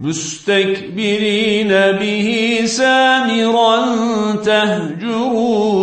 مستكبرين به سامرا تهجرون.